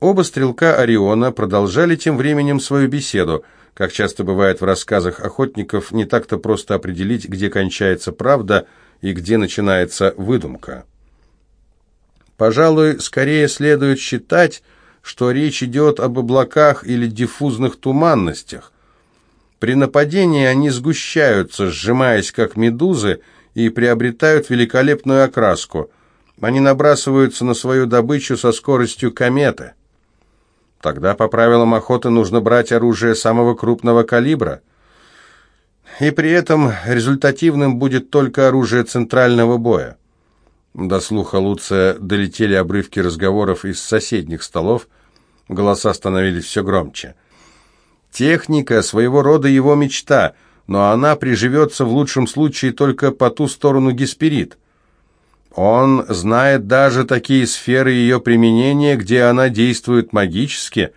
Оба стрелка Ориона продолжали тем временем свою беседу. Как часто бывает в рассказах охотников, не так-то просто определить, где кончается правда и где начинается выдумка. Пожалуй, скорее следует считать, что речь идет об облаках или диффузных туманностях. При нападении они сгущаются, сжимаясь как медузы, и приобретают великолепную окраску. Они набрасываются на свою добычу со скоростью кометы. Тогда по правилам охоты нужно брать оружие самого крупного калибра. И при этом результативным будет только оружие центрального боя. До слуха Луция долетели обрывки разговоров из соседних столов, голоса становились все громче. Техника своего рода его мечта, но она приживется в лучшем случае только по ту сторону Гесперид. Он знает даже такие сферы ее применения, где она действует магически.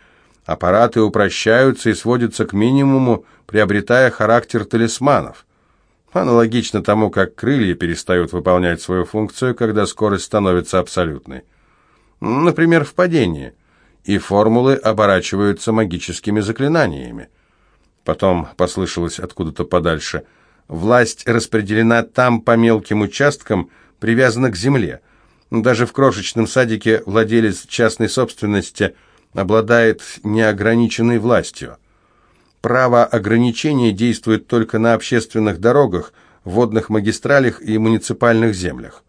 Аппараты упрощаются и сводятся к минимуму, приобретая характер талисманов. Аналогично тому, как крылья перестают выполнять свою функцию, когда скорость становится абсолютной. Например, в падении. И формулы оборачиваются магическими заклинаниями. Потом послышалось откуда-то подальше. Власть распределена там по мелким участкам, привязана к земле. Даже в крошечном садике владелец частной собственности обладает неограниченной властью. Право ограничения действует только на общественных дорогах, водных магистралях и муниципальных землях.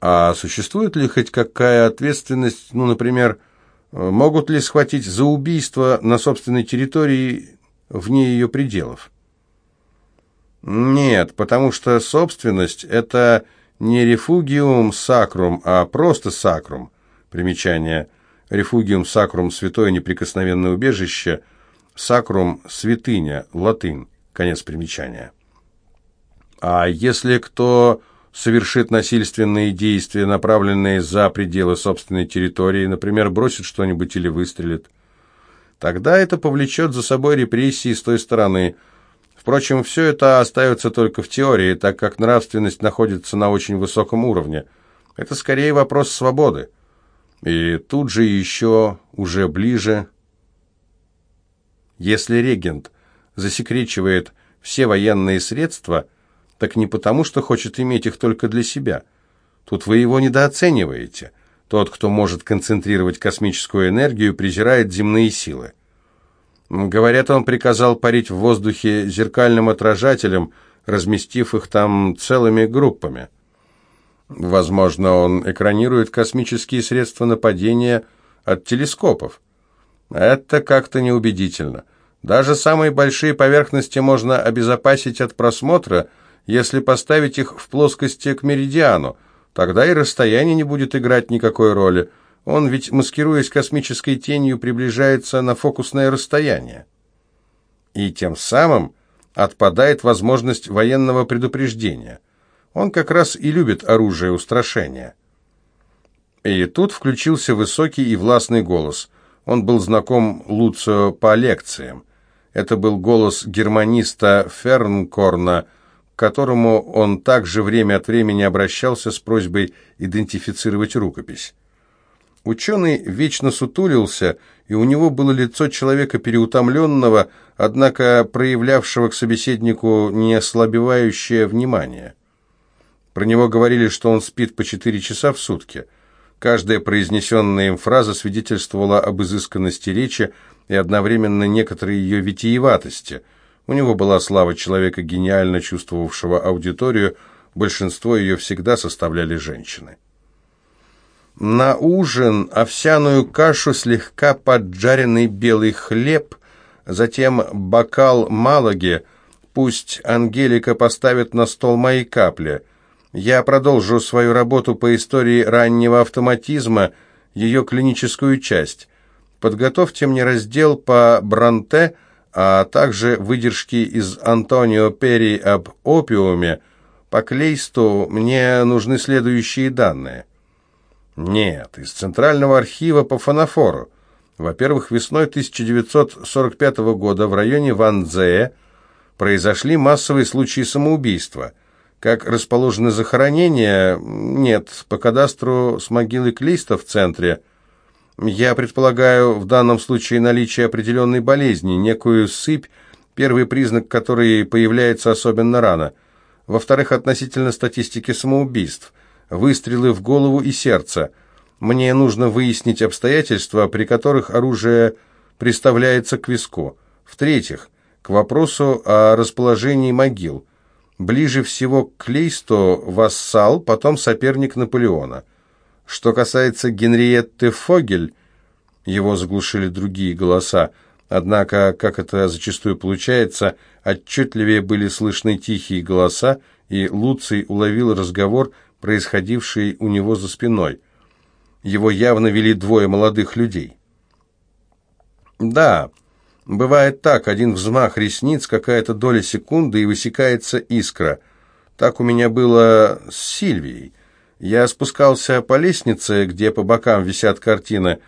А существует ли хоть какая ответственность, ну, например, могут ли схватить за убийство на собственной территории вне ее пределов? Нет, потому что собственность – это не рефугиум сакрум, а просто сакрум. Примечание. Рефугиум сакрум – святое неприкосновенное убежище – Сакрум – святыня, латынь, конец примечания. А если кто совершит насильственные действия, направленные за пределы собственной территории, например, бросит что-нибудь или выстрелит, тогда это повлечет за собой репрессии с той стороны. Впрочем, все это остается только в теории, так как нравственность находится на очень высоком уровне. Это скорее вопрос свободы. И тут же еще, уже ближе, если регент засекречивает все военные средства, так не потому, что хочет иметь их только для себя. Тут вы его недооцениваете. Тот, кто может концентрировать космическую энергию, презирает земные силы. Говорят, он приказал парить в воздухе зеркальным отражателем, разместив их там целыми группами. Возможно, он экранирует космические средства нападения от телескопов. Это как-то неубедительно. Даже самые большие поверхности можно обезопасить от просмотра, если поставить их в плоскости к меридиану. Тогда и расстояние не будет играть никакой роли. Он ведь, маскируясь космической тенью, приближается на фокусное расстояние. И тем самым отпадает возможность военного предупреждения. Он как раз и любит оружие устрашения. И тут включился высокий и властный голос – он был знаком Луцио по лекциям. Это был голос германиста Фернкорна, к которому он также время от времени обращался с просьбой идентифицировать рукопись. Ученый вечно сутулился, и у него было лицо человека переутомленного, однако проявлявшего к собеседнику неослабевающее внимание. Про него говорили, что он спит по четыре часа в сутки – Каждая произнесенная им фраза свидетельствовала об изысканности речи и одновременно некоторой ее витиеватости. У него была слава человека, гениально чувствовавшего аудиторию, большинство ее всегда составляли женщины. На ужин овсяную кашу, слегка поджаренный белый хлеб, затем бокал малаги, пусть Ангелика поставит на стол мои капли – я продолжу свою работу по истории раннего автоматизма, ее клиническую часть. Подготовьте мне раздел по Бранте, а также выдержки из Антонио Перри об опиуме. По Клейсту мне нужны следующие данные. Нет, из Центрального архива по фанофору. Во-первых, весной 1945 года в районе Ванзее произошли массовые случаи самоубийства – как расположены захоронения? Нет, по кадастру с могилой Клейста в центре. Я предполагаю в данном случае наличие определенной болезни, некую сыпь, первый признак которой появляется особенно рано. Во-вторых, относительно статистики самоубийств, выстрелы в голову и сердце. Мне нужно выяснить обстоятельства, при которых оружие приставляется к виску. В-третьих, к вопросу о расположении могил. Ближе всего к Клейсту вассал, потом соперник Наполеона. Что касается Генриетты Фогель, его заглушили другие голоса, однако, как это зачастую получается, отчетливее были слышны тихие голоса, и Луций уловил разговор, происходивший у него за спиной. Его явно вели двое молодых людей. «Да, бывает так, один взмах ресниц, какая-то доля секунды, и высекается искра. Так у меня было с Сильвией. Я спускался по лестнице, где по бокам висят картины,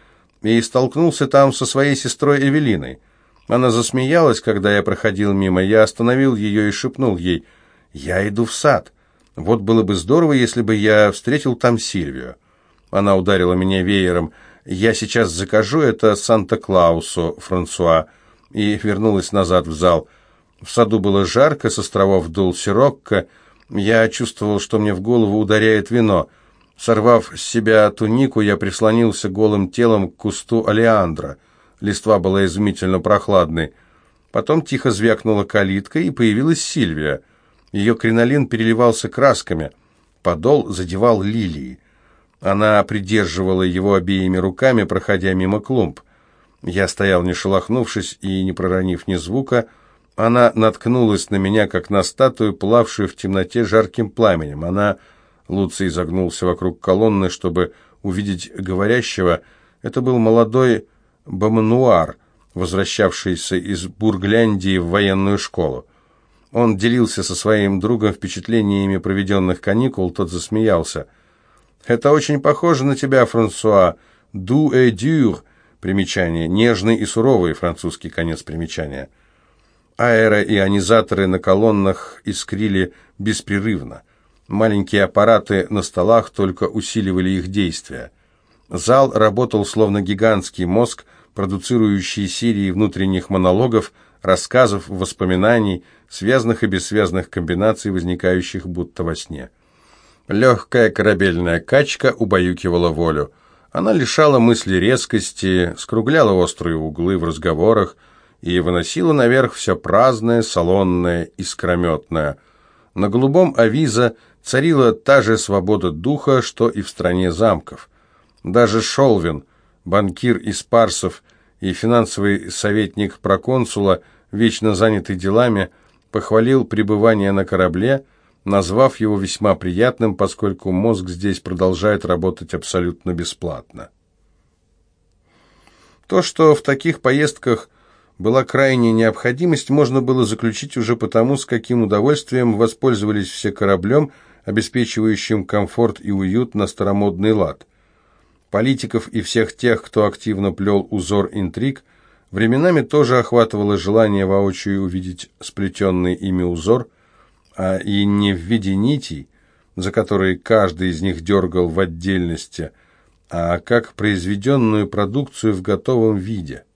и столкнулся там со своей сестрой Эвелиной. Она засмеялась, когда я проходил мимо. Я остановил ее и шепнул ей, «Я иду в сад. Вот было бы здорово, если бы я встретил там Сильвию». Она ударила меня веером. «Я сейчас закажу это Санта-Клаусу, Франсуа», и вернулась назад в зал. В саду было жарко, с островов дул сирокко, я чувствовал, что мне в голову ударяет вино. Сорвав с себя тунику, я прислонился голым телом к кусту алиандра. Листва была изумительно прохладной. Потом тихо звякнула калитка, и появилась Сильвия. Ее кринолин переливался красками. Подол задевал лилии. Она придерживала его обеими руками, проходя мимо клумб. Я стоял, не шелохнувшись и не проронив ни звука, — она наткнулась на меня, как на статую, плавшую в темноте жарким пламенем. Она... Луций загнулся вокруг колонны, чтобы увидеть говорящего. Это был молодой бомануар, возвращавшийся из Бургляндии в военную школу. Он делился со своим другом впечатлениями проведенных каникул, тот засмеялся. «Это очень похоже на тебя, Франсуа. Ду et dur» примечание, нежный и суровый французский конец примечания – Аэроионизаторы на колоннах искрили беспрерывно. Маленькие аппараты на столах только усиливали их действия. Зал работал словно гигантский мозг, продуцирующий серии внутренних монологов, рассказов, воспоминаний, связанных и бессвязных комбинаций, возникающих будто во сне. Легкая корабельная качка убаюкивала волю. Она лишала мысли резкости, скругляла острые углы в разговорах, и выносила наверх все праздное, салонное, искрометное. На голубом авиза царила та же свобода духа, что и в стране замков. Даже Шолвин, банкир из Парсов и финансовый советник проконсула, вечно занятый делами, похвалил пребывание на корабле, назвав его весьма приятным, поскольку мозг здесь продолжает работать абсолютно бесплатно. То, что в таких поездках – была крайняя необходимость, можно было заключить уже потому, с каким удовольствием воспользовались все кораблем, обеспечивающим комфорт и уют на старомодный лад. Политиков и всех тех, кто активно плел узор интриг, временами тоже охватывало желание воочию увидеть сплетенный ими узор, а и не в виде нитей, за которые каждый из них дергал в отдельности, а как произведенную продукцию в готовом виде –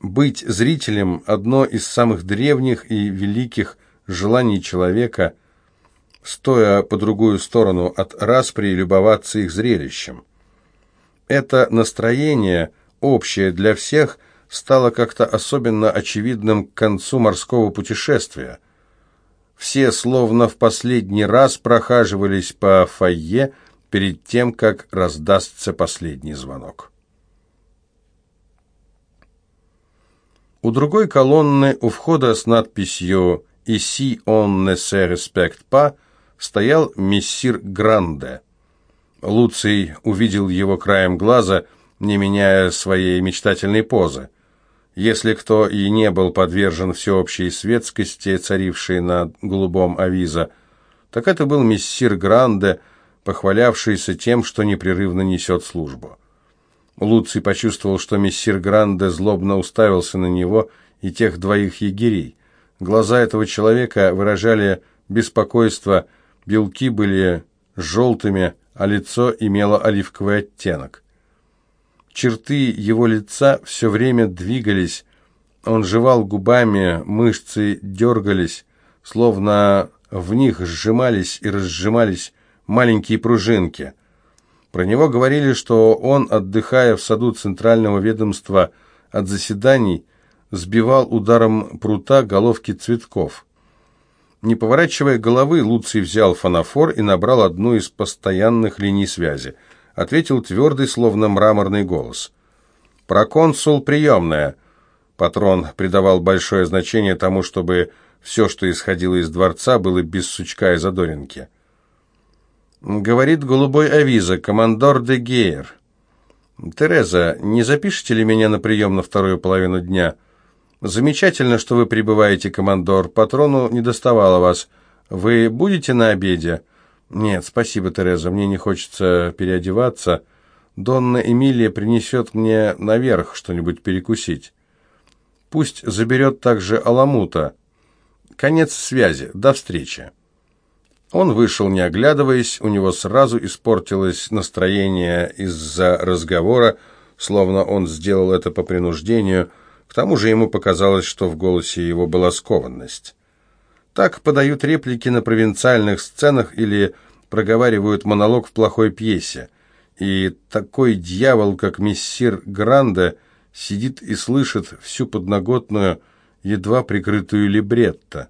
быть зрителем – одно из самых древних и великих желаний человека, стоя по другую сторону от распри любоваться их зрелищем. Это настроение, общее для всех, стало как-то особенно очевидным к концу морского путешествия. Все словно в последний раз прохаживались по фойе перед тем, как раздастся последний звонок. У другой колонны, у входа с надписью «Ici on ne se respecte pas» стоял мессир Гранде. Луций увидел его краем глаза, не меняя своей мечтательной позы. Если кто и не был подвержен всеобщей светскости, царившей на голубом авиза, так это был мессир Гранде, похвалявшийся тем, что непрерывно несет службу. Луций почувствовал, что мессир Гранде злобно уставился на него и тех двоих егерей. Глаза этого человека выражали беспокойство, белки были желтыми, а лицо имело оливковый оттенок. Черты его лица все время двигались. Он жевал губами, мышцы дергались, словно в них сжимались и разжимались маленькие пружинки. Про него говорили, что он, отдыхая в саду Центрального ведомства от заседаний, сбивал ударом прута головки цветков. Не поворачивая головы, Луций взял фанофор и набрал одну из постоянных линий связи. Ответил твердый, словно мраморный голос. «Проконсул приемная». Патрон придавал большое значение тому, чтобы все, что исходило из дворца, было без сучка и задоринки. Говорит голубой авиза, командор де Гейер. «Тереза, не запишите ли меня на прием на вторую половину дня?» «Замечательно, что вы прибываете, командор. Патрону не доставало вас. Вы будете на обеде?» «Нет, спасибо, Тереза, мне не хочется переодеваться. Донна Эмилия принесет мне наверх что-нибудь перекусить. Пусть заберет также Аламута. Конец связи. До встречи». Он вышел, не оглядываясь, у него сразу испортилось настроение из-за разговора, словно он сделал это по принуждению. К тому же ему показалось, что в голосе его была скованность. Так подают реплики на провинциальных сценах или проговаривают монолог в плохой пьесе. И такой дьявол, как мессир Гранде, сидит и слышит всю подноготную, едва прикрытую либретто.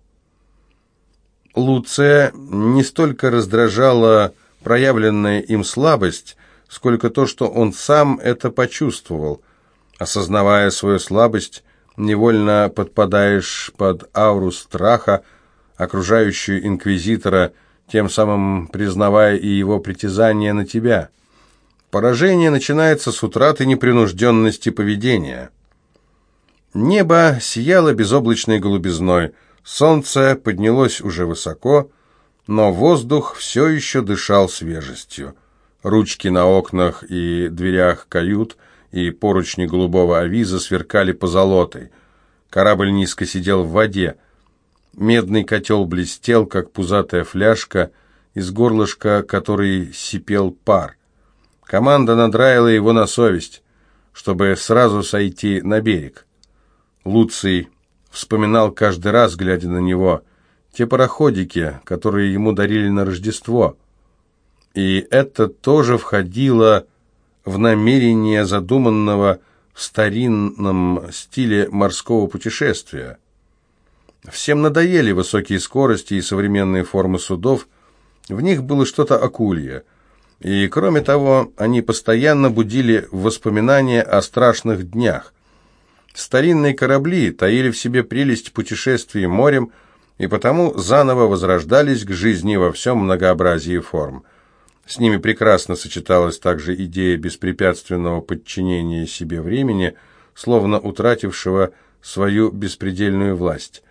Луция не столько раздражала проявленная им слабость, сколько то, что он сам это почувствовал. Осознавая свою слабость, невольно подпадаешь под ауру страха, окружающую инквизитора, тем самым признавая и его притязание на тебя. Поражение начинается с утраты непринужденности поведения. Небо сияло безоблачной голубизной – Солнце поднялось уже высоко, но воздух все еще дышал свежестью. Ручки на окнах и дверях кают и поручни голубого авиза сверкали позолотой. Корабль низко сидел в воде. Медный котел блестел, как пузатая фляжка, из горлышка которой сипел пар. Команда надраила его на совесть, чтобы сразу сойти на берег. Луций вспоминал каждый раз, глядя на него, те пароходики, которые ему дарили на Рождество. И это тоже входило в намерение задуманного в старинном стиле морского путешествия. Всем надоели высокие скорости и современные формы судов, в них было что-то акулье. И, кроме того, они постоянно будили воспоминания о страшных днях, Старинные корабли таили в себе прелесть путешествий морем и потому заново возрождались к жизни во всем многообразии форм. С ними прекрасно сочеталась также идея беспрепятственного подчинения себе времени, словно утратившего свою беспредельную власть.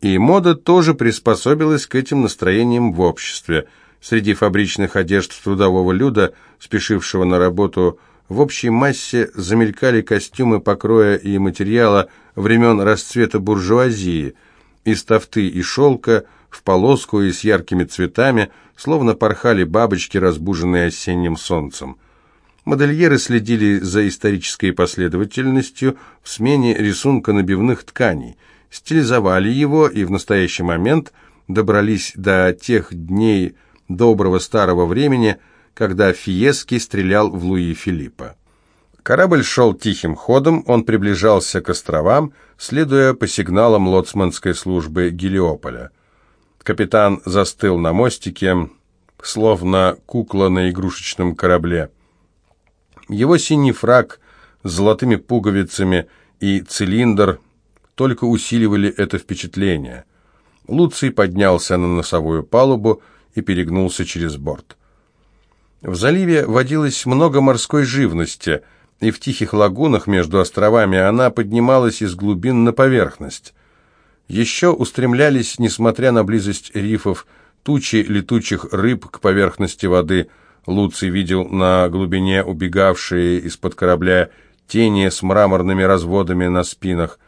И мода тоже приспособилась к этим настроениям в обществе. Среди фабричных одежд трудового люда, спешившего на работу в общей массе замелькали костюмы покроя и материала времен расцвета буржуазии, из тафты и шелка, в полоску и с яркими цветами, словно порхали бабочки, разбуженные осенним солнцем. Модельеры следили за исторической последовательностью в смене рисунка набивных тканей, стилизовали его и в настоящий момент добрались до тех дней доброго старого времени – когда Фиески стрелял в Луи Филиппа. Корабль шел тихим ходом, он приближался к островам, следуя по сигналам лоцманской службы Гелиополя. Капитан застыл на мостике, словно кукла на игрушечном корабле. Его синий фраг с золотыми пуговицами и цилиндр только усиливали это впечатление. Луций поднялся на носовую палубу и перегнулся через борт. В заливе водилось много морской живности, и в тихих лагунах между островами она поднималась из глубин на поверхность. Еще устремлялись, несмотря на близость рифов, тучи летучих рыб к поверхности воды. Луций видел на глубине убегавшие из-под корабля тени с мраморными разводами на спинах.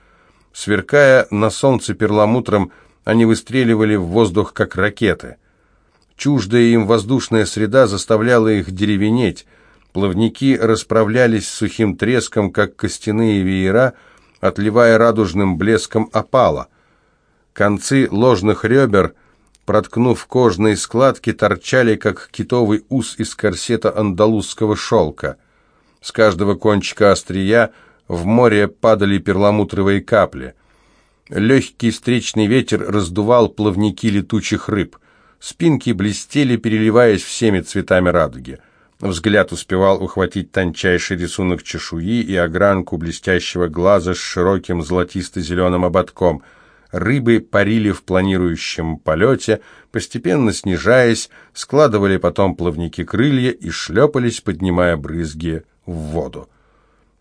Сверкая на солнце перламутром, они выстреливали в воздух, как ракеты — Чуждая им воздушная среда заставляла их деревенеть. Плавники расправлялись с сухим треском, как костяные веера, отливая радужным блеском опала. Концы ложных ребер, проткнув кожные складки, торчали, как китовый ус из корсета андалузского шелка. С каждого кончика острия в море падали перламутровые капли. Легкий встречный ветер раздувал плавники летучих рыб. Спинки блестели, переливаясь всеми цветами радуги. Взгляд успевал ухватить тончайший рисунок чешуи и огранку блестящего глаза с широким золотисто-зеленым ободком. Рыбы парили в планирующем полете, постепенно снижаясь, складывали потом плавники крылья и шлепались, поднимая брызги в воду.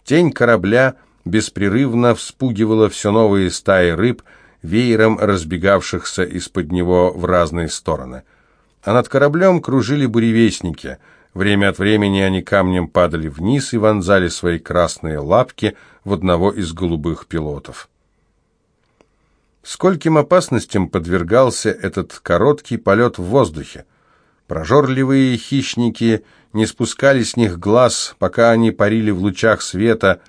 Тень корабля беспрерывно вспугивала все новые стаи рыб, веером разбегавшихся из-под него в разные стороны. А над кораблем кружили буревестники — Время от времени они камнем падали вниз и вонзали свои красные лапки в одного из голубых пилотов. Скольким опасностям подвергался этот короткий полет в воздухе. Прожорливые хищники не спускали с них глаз, пока они парили в лучах света,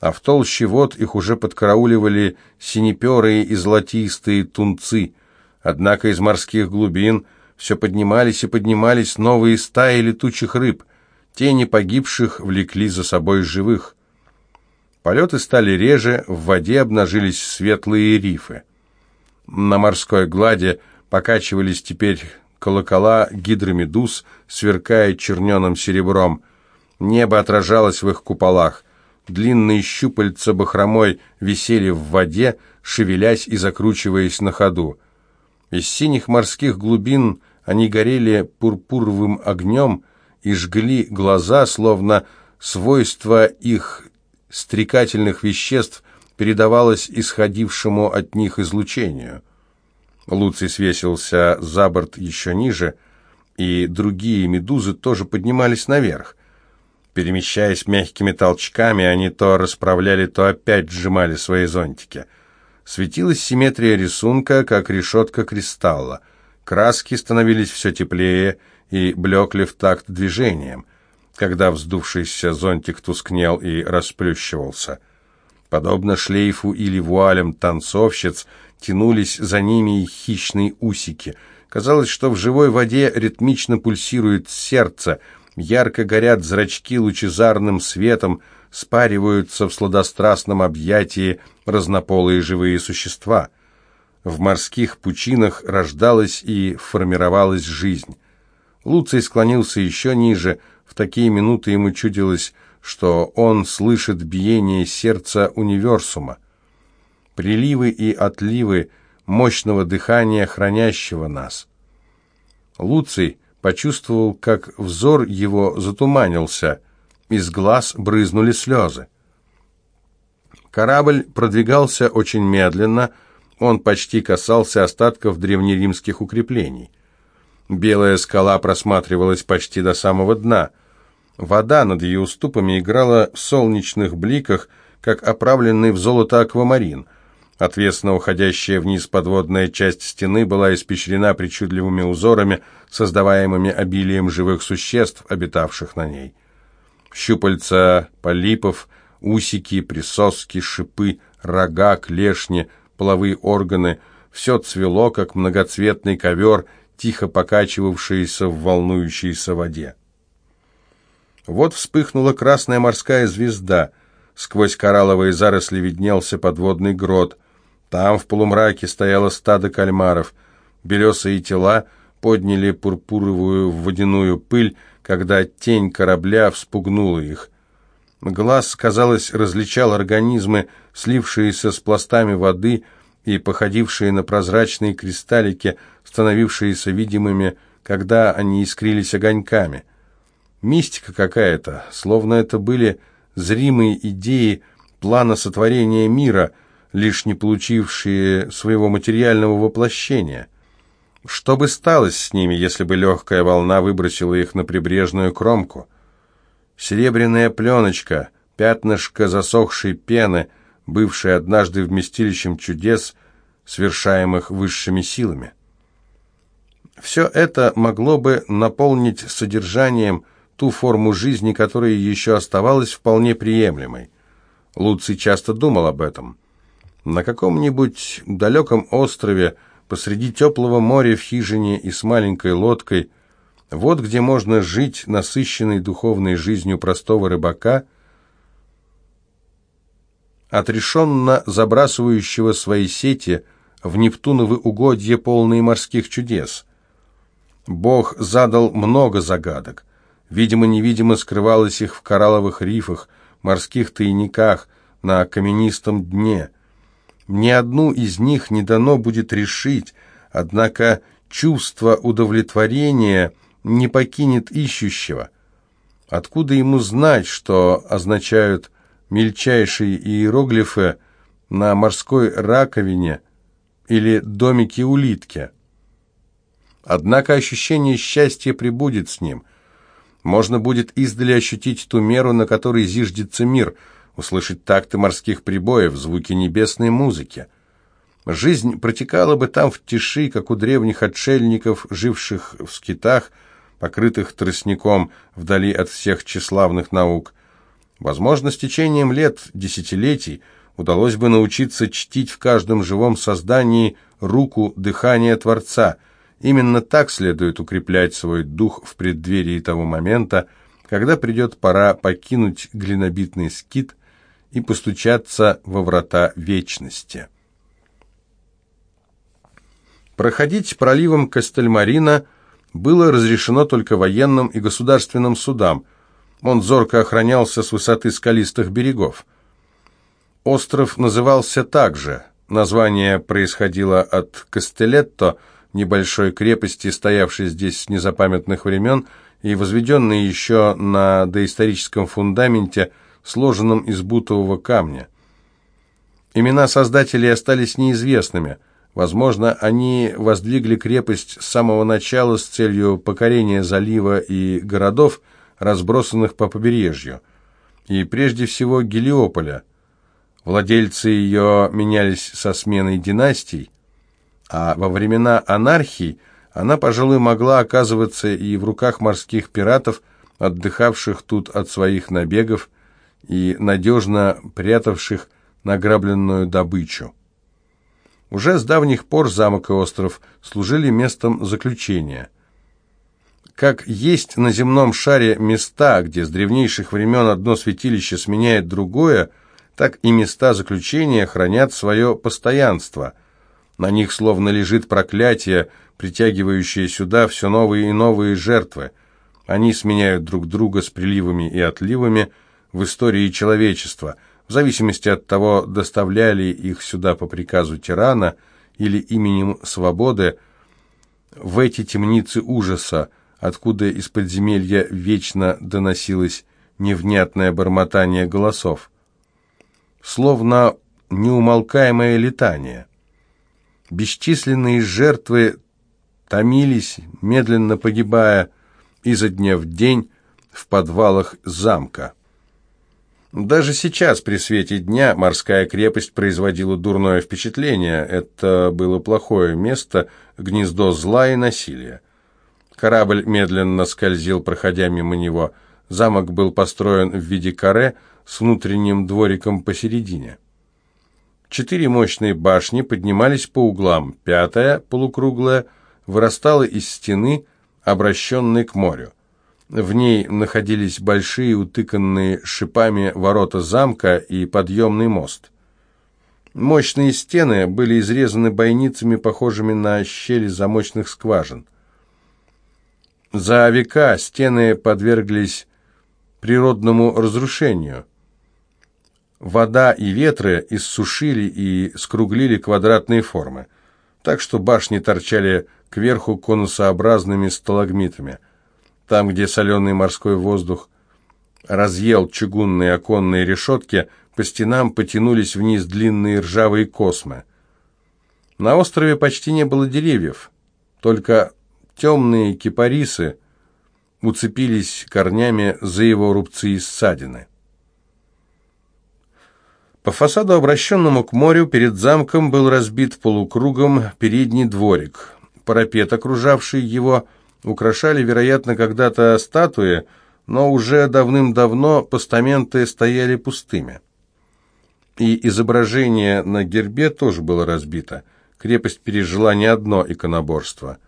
а в толще вод их уже подкарауливали синеперые и золотистые тунцы. Однако из морских глубин – все поднимались и поднимались новые стаи летучих рыб. Тени погибших влекли за собой живых. Полеты стали реже, в воде обнажились светлые рифы. На морской глади покачивались теперь колокола гидромедуз, сверкая черненым серебром. Небо отражалось в их куполах. Длинные щупальца бахромой висели в воде, шевелясь и закручиваясь на ходу. Из синих морских глубин они горели пурпуровым огнем и жгли глаза, словно свойство их стрекательных веществ передавалось исходившему от них излучению. Луций свесился за борт еще ниже, и другие медузы тоже поднимались наверх. Перемещаясь мягкими толчками, они то расправляли, то опять сжимали свои зонтики. Светилась симметрия рисунка, как решетка кристалла. Краски становились все теплее и блекли в такт движением, когда вздувшийся зонтик тускнел и расплющивался. Подобно шлейфу или вуалям танцовщиц, тянулись за ними и хищные усики. Казалось, что в живой воде ритмично пульсирует сердце, ярко горят зрачки лучезарным светом, спариваются в сладострастном объятии разнополые живые существа — в морских пучинах рождалась и формировалась жизнь. Луций склонился еще ниже, в такие минуты ему чудилось, что он слышит биение сердца универсума. Приливы и отливы мощного дыхания, хранящего нас. Луций почувствовал, как взор его затуманился, из глаз брызнули слезы. Корабль продвигался очень медленно, он почти касался остатков древнеримских укреплений. Белая скала просматривалась почти до самого дна. Вода над ее уступами играла в солнечных бликах, как оправленный в золото аквамарин. Отвесно уходящая вниз подводная часть стены была испещрена причудливыми узорами, создаваемыми обилием живых существ, обитавших на ней. Щупальца полипов, усики, присоски, шипы, рога, клешни, половые органы, все цвело, как многоцветный ковер, тихо покачивавшийся в волнующейся воде. Вот вспыхнула красная морская звезда, сквозь коралловые заросли виднелся подводный грот, там в полумраке стояло стадо кальмаров, белесые тела подняли пурпуровую водяную пыль, когда тень корабля вспугнула их. Глаз, казалось, различал организмы, слившиеся с пластами воды и походившие на прозрачные кристаллики, становившиеся видимыми, когда они искрились огоньками. Мистика какая-то, словно это были зримые идеи плана сотворения мира, лишь не получившие своего материального воплощения. Что бы стало с ними, если бы легкая волна выбросила их на прибрежную кромку? Серебряная пленочка, пятнышко засохшей пены, бывшее однажды вместилищем чудес, совершаемых высшими силами. Все это могло бы наполнить содержанием ту форму жизни, которая еще оставалась вполне приемлемой. Луций часто думал об этом. На каком-нибудь далеком острове, посреди теплого моря в хижине и с маленькой лодкой, вот где можно жить насыщенной духовной жизнью простого рыбака, отрешенно забрасывающего свои сети в Нептуновы угодья, полные морских чудес. Бог задал много загадок. Видимо-невидимо скрывалось их в коралловых рифах, морских тайниках, на каменистом дне. Ни одну из них не дано будет решить, однако чувство удовлетворения не покинет ищущего. Откуда ему знать, что означают мельчайшие иероглифы на морской раковине или домике улитки? Однако ощущение счастья прибудет с ним – можно будет издали ощутить ту меру, на которой зиждется мир, услышать такты морских прибоев, звуки небесной музыки. Жизнь протекала бы там в тиши, как у древних отшельников, живших в скитах, покрытых тростником вдали от всех тщеславных наук. Возможно, с течением лет, десятилетий, удалось бы научиться чтить в каждом живом создании руку дыхания Творца – Именно так следует укреплять свой дух в преддверии того момента, когда придет пора покинуть глинобитный скит и постучаться во врата вечности. Проходить проливом Кастельмарина было разрешено только военным и государственным судам. Он зорко охранялся с высоты скалистых берегов. Остров назывался также. Название происходило от Кастелетто – небольшой крепости, стоявшей здесь с незапамятных времен и возведенной еще на доисторическом фундаменте, сложенном из бутового камня. Имена создателей остались неизвестными. Возможно, они воздвигли крепость с самого начала с целью покорения залива и городов, разбросанных по побережью, и прежде всего Гелиополя. Владельцы ее менялись со сменой династий, а во времена анархии она, пожалуй, могла оказываться и в руках морских пиратов, отдыхавших тут от своих набегов и надежно прятавших награбленную добычу. Уже с давних пор замок и остров служили местом заключения. Как есть на земном шаре места, где с древнейших времен одно святилище сменяет другое, так и места заключения хранят свое постоянство – на них словно лежит проклятие, притягивающее сюда все новые и новые жертвы. Они сменяют друг друга с приливами и отливами в истории человечества, в зависимости от того, доставляли их сюда по приказу тирана или именем свободы, в эти темницы ужаса, откуда из подземелья вечно доносилось невнятное бормотание голосов. Словно неумолкаемое летание. Бесчисленные жертвы томились, медленно погибая изо дня в день в подвалах замка. Даже сейчас, при свете дня, морская крепость производила дурное впечатление. Это было плохое место, гнездо зла и насилия. Корабль медленно скользил, проходя мимо него. Замок был построен в виде каре с внутренним двориком посередине. Четыре мощные башни поднимались по углам, пятая, полукруглая, вырастала из стены, обращенной к морю. В ней находились большие, утыканные шипами ворота замка и подъемный мост. Мощные стены были изрезаны бойницами, похожими на щели замочных скважин. За века стены подверглись природному разрушению – Вода и ветры иссушили и скруглили квадратные формы, так что башни торчали кверху конусообразными сталагмитами. Там, где соленый морской воздух разъел чугунные оконные решетки, по стенам потянулись вниз длинные ржавые космы. На острове почти не было деревьев, только темные кипарисы уцепились корнями за его рубцы и ссадины. По фасаду, обращенному к морю, перед замком был разбит полукругом передний дворик. Парапет, окружавший его, украшали, вероятно, когда-то статуи, но уже давным-давно постаменты стояли пустыми. И изображение на гербе тоже было разбито. Крепость пережила не одно иконоборство.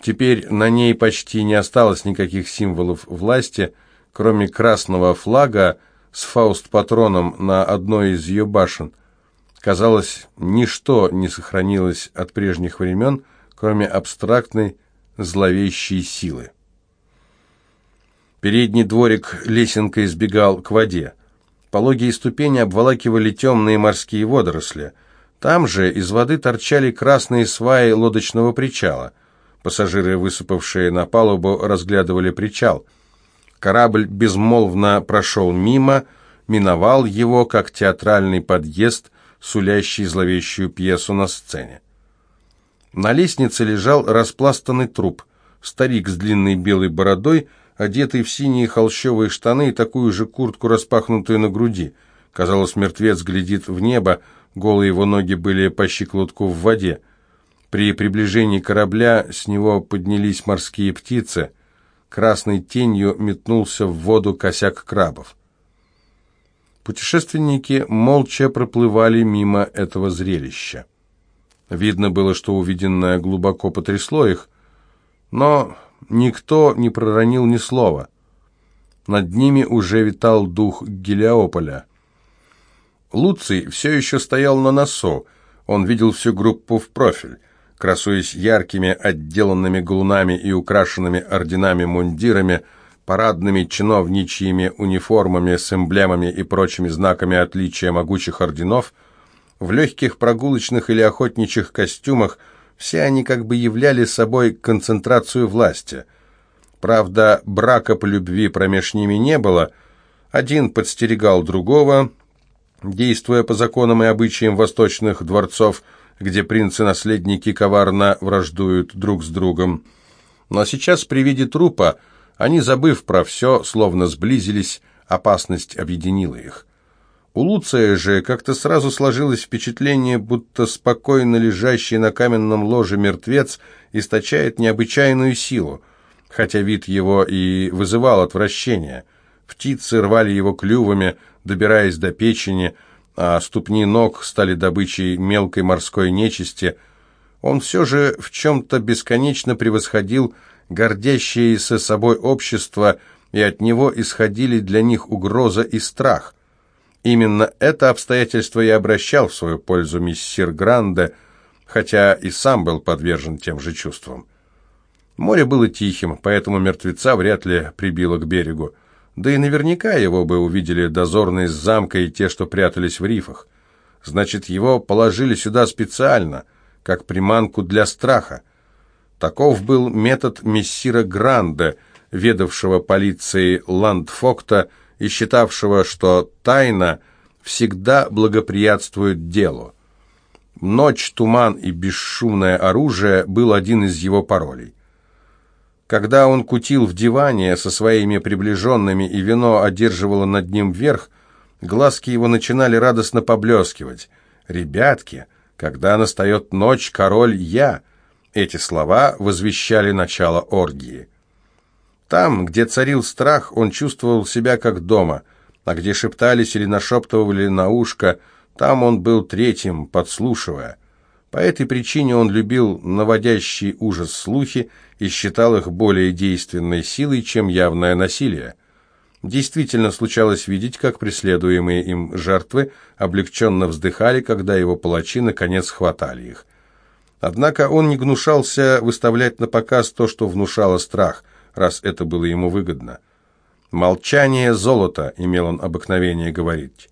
Теперь на ней почти не осталось никаких символов власти, кроме красного флага с фауст-патроном на одной из ее башен. Казалось, ничто не сохранилось от прежних времен, кроме абстрактной зловещей силы. Передний дворик лесенкой избегал к воде. Пологие ступени обволакивали темные морские водоросли. Там же из воды торчали красные сваи лодочного причала. Пассажиры, высыпавшие на палубу, разглядывали причал. Корабль безмолвно прошел мимо, миновал его, как театральный подъезд, сулящий зловещую пьесу на сцене. На лестнице лежал распластанный труп. Старик с длинной белой бородой, одетый в синие холщовые штаны и такую же куртку, распахнутую на груди. Казалось, мертвец глядит в небо, голые его ноги были по щиколотку в воде. При приближении корабля с него поднялись морские птицы. Красной тенью метнулся в воду косяк крабов. Путешественники молча проплывали мимо этого зрелища. Видно было, что увиденное глубоко потрясло их, но никто не проронил ни слова. Над ними уже витал дух Гелиополя. Луций все еще стоял на носу. Он видел всю группу в профиль. Красуясь яркими, отделанными галунами и украшенными орденами мундирами, парадными чиновничьими униформами с эмблемами и прочими знаками отличия могучих орденов, в легких прогулочных или охотничьих костюмах – все они как бы являли собой концентрацию власти. Правда, брака по любви промеж ними не было. Один подстерегал другого, действуя по законам и обычаям восточных дворцов, где принцы-наследники коварно враждуют друг с другом. Но сейчас при виде трупа они, забыв про все, словно сблизились, опасность объединила их. У Луция же как-то сразу сложилось впечатление, будто спокойно лежащий на каменном ложе мертвец источает необычайную силу, хотя вид его и вызывал отвращение. Птицы рвали его клювами, добираясь до печени, а ступни ног стали добычей мелкой морской нечисти. Он все же в чем-то бесконечно превосходил гордящееся собой общество, и от него исходили для них угроза и страх. Именно это обстоятельство и обращал в свою пользу миссир Гранде, хотя и сам был подвержен тем же чувствам. Море было тихим, поэтому мертвеца вряд ли прибило к берегу. Да и наверняка его бы увидели дозорные с замка и те, что прятались в рифах. Значит, его положили сюда специально, как приманку для страха. Таков был метод мессира Гранде, ведавшего полицией Ландфокта, и считавшего, что тайна всегда благоприятствует делу. Ночь, туман и бесшумное оружие был один из его паролей. Когда он кутил в диване со своими приближенными и вино одерживало над ним верх, глазки его начинали радостно поблескивать. «Ребятки, когда настает ночь, король я!» Эти слова возвещали начало оргии. Там, где царил страх, он чувствовал себя как дома, а где шептались или нашептывали на ушко, там он был третьим, подслушивая. По этой причине он любил наводящий ужас слухи и считал их более действенной силой, чем явное насилие. Действительно случалось видеть, как преследуемые им жертвы облегченно вздыхали, когда его палачи наконец хватали их. Однако он не гнушался выставлять на показ то, что внушало страх – раз это было ему выгодно. «Молчание – золото», – имел он обыкновение говорить.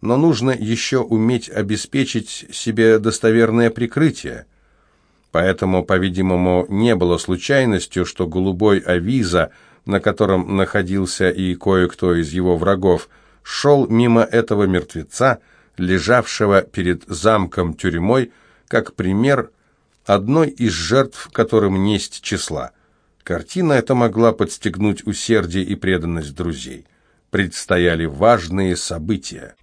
Но нужно еще уметь обеспечить себе достоверное прикрытие. Поэтому, по-видимому, не было случайностью, что голубой авиза, на котором находился и кое-кто из его врагов, шел мимо этого мертвеца, лежавшего перед замком-тюрьмой, как пример одной из жертв, которым несть числа. Картина эта могла подстегнуть усердие и преданность друзей. Предстояли важные события.